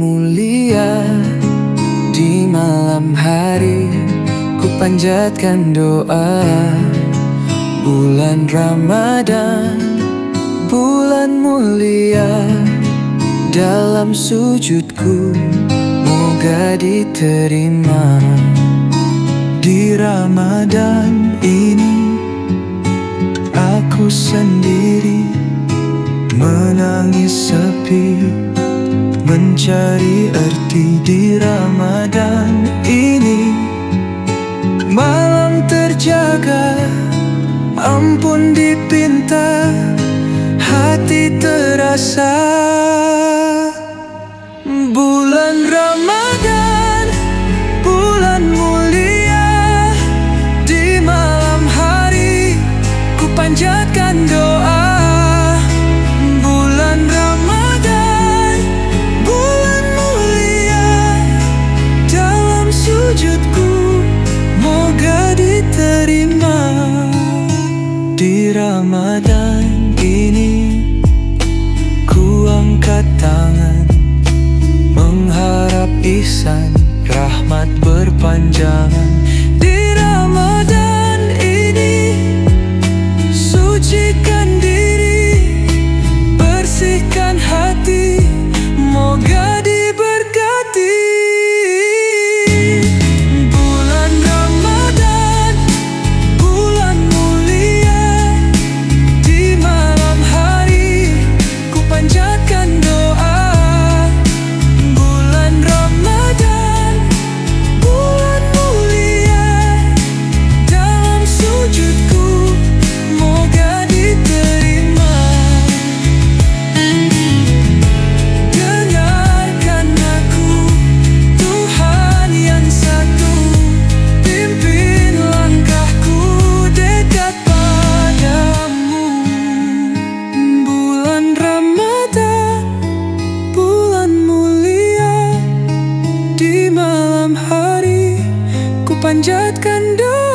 mulia. Di malam hari Ku panjatkan doa. Bulan Ramadan Bulan mulia. Dalam sujudku Moga diterima. Di Ramadan ini Aku sendiri Menangis sepi Mencari arti di Ramadan ini. Malam terjaga Ampun dipinta Hati terasa. Bulan Ramadan Bulan mulia Di malam hari Ku panjatkan Ramadan ini Ku angkat tangan Mengharap ihsan Rahmat berpanjangan Panjatkan doa